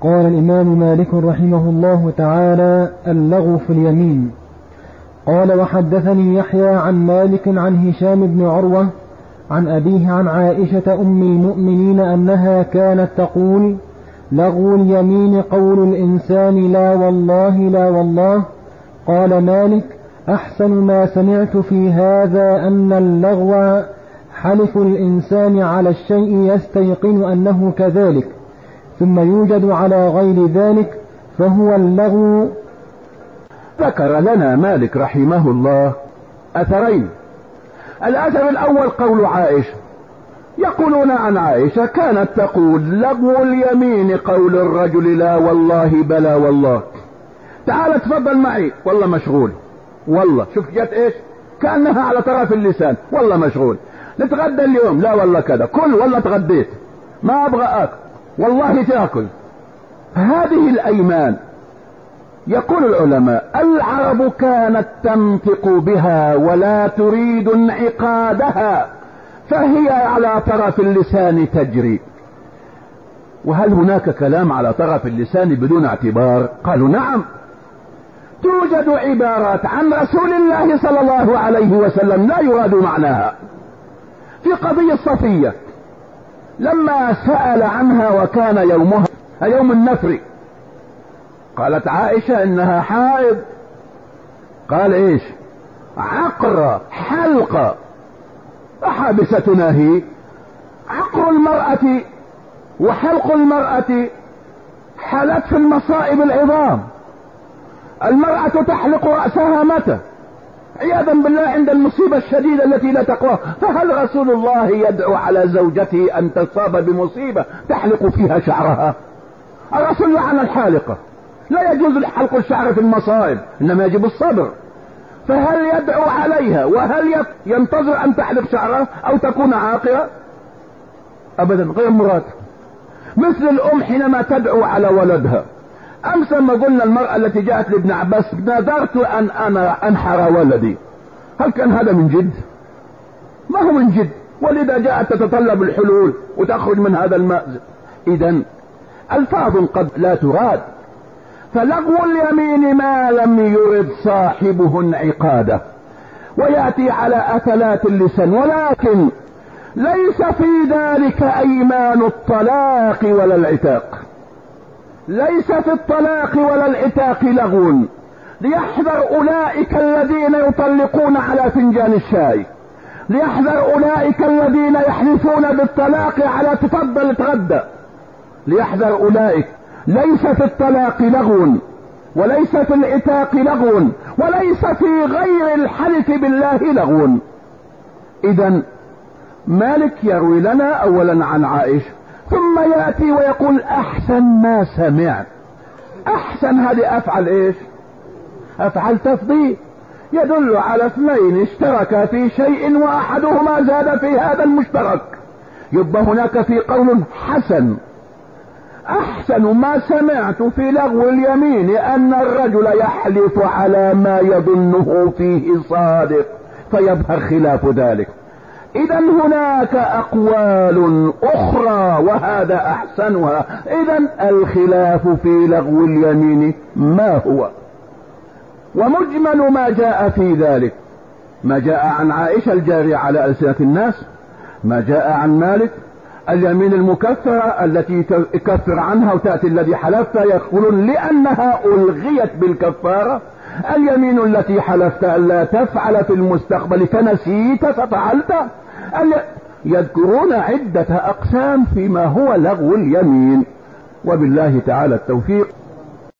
قال الإمام مالك رحمه الله تعالى اللغو في اليمين. قال وحدثني يحيى عن مالك عن هشام بن عروة عن أبيه عن عائشة أم المؤمنين أنها كانت تقول لغو اليمين قول الإنسان لا والله لا والله. قال مالك أحسن ما سمعت في هذا أن اللغو حلف الإنسان على الشيء يستيقن أنه كذلك. ثم يوجد على غير ذلك فهو اللغو. ذكر لنا مالك رحمه الله أثرين. الأثر الأول قول عائشة. يقولون عن عائشة كانت تقول لغو اليمين قول الرجل لا والله بلا والله. تعال تفضل معي. والله مشغول. والله. شوف جت إيش؟ كأنها على طرف اللسان. والله مشغول. نتغدى اليوم. لا والله كذا. كل والله تغديت. ما أبغى اكل والله تاكل. هذه الأيمان يقول العلماء العرب كانت تنطق بها ولا تريد انعقادها فهي على طرف اللسان تجري. وهل هناك كلام على طرف اللسان بدون اعتبار؟ قالوا نعم. توجد عبارات عن رسول الله صلى الله عليه وسلم لا يراد معناها. في قضية صفية لما سأل عنها وكان يومها يوم النفر. قالت عائشة إنها حائض. قال إيش؟ عقر حلقة أحابستنا هي. عقر المرأة وحلق المرأة حالات في المصائب العظام. المرأة تحلق رأسها متى؟ عياذا بالله عند المصيبة الشديدة التي لا تقوى. فهل رسول الله يدعو على زوجته أن تصاب بمصيبة تحلق فيها شعرها؟ الرسول لعن الحالقة. لا يجوز حلق الشعر في المصائب إنما يجب الصبر. فهل يدعو عليها؟ وهل ينتظر أن تحلق شعرها أو تكون عاقرة؟ أبدا غير مراد. مثل الأم حينما تدعو على ولدها. أمس ما قلنا المرأة التي جاءت لابن عباس نذرت أن أنا أنحر ولدي. هل كان هذا من جد؟ ما هو من جد. ولذا جاءت تتطلب الحلول وتخرج من هذا المأزق إذا ألفاظ قد لا تراد. فلغو اليمين ما لم يرد صاحبه انعقاده ويأتي على أثلات اللسان. ولكن ليس في ذلك أيمان الطلاق ولا العتاق. ليس في الطلاق ولا العتاق لغو ليحذر أولئك الذين يطلقون على فنجان الشاي. ليحذر أولئك الذين يحلفون بالطلاق على تفضل تغدى. ليحذر أولئك. ليس في الطلاق لغو وليس في العتاق لغو وليس في غير الحلف بالله لغو اذا مالك يروي لنا اولا عن عائشة. ثم يأتي ويقول أحسن ما سمعت. أحسن هذه أفعل إيش؟ أفعل تفضيل يدل على اثنين اشتركا في شيء وأحدهما زاد في هذا المشترك. يبقى هناك في قول حسن. أحسن ما سمعت في لغو اليمين أن الرجل يحلف على ما يظنه فيه صادق. فيظهر خلاف ذلك. إذا هناك أقوال أخرى وهذا أحسنها. إذا الخلاف في لغو اليمين ما هو؟ ومجمل ما جاء في ذلك. ما جاء عن عائشة الجارية على ألسنة الناس ما جاء عن مالك اليمين المكفرة التي تكفر عنها وتأتي الذي حلفت يقولون لأنها ألغيت بالكفارة. اليمين التي حلفت ألا تفعل في المستقبل فنسيت ففعلت. يذكرون عدة أقسام فيما هو لغو اليمين. وبالله تعالى التوفيق.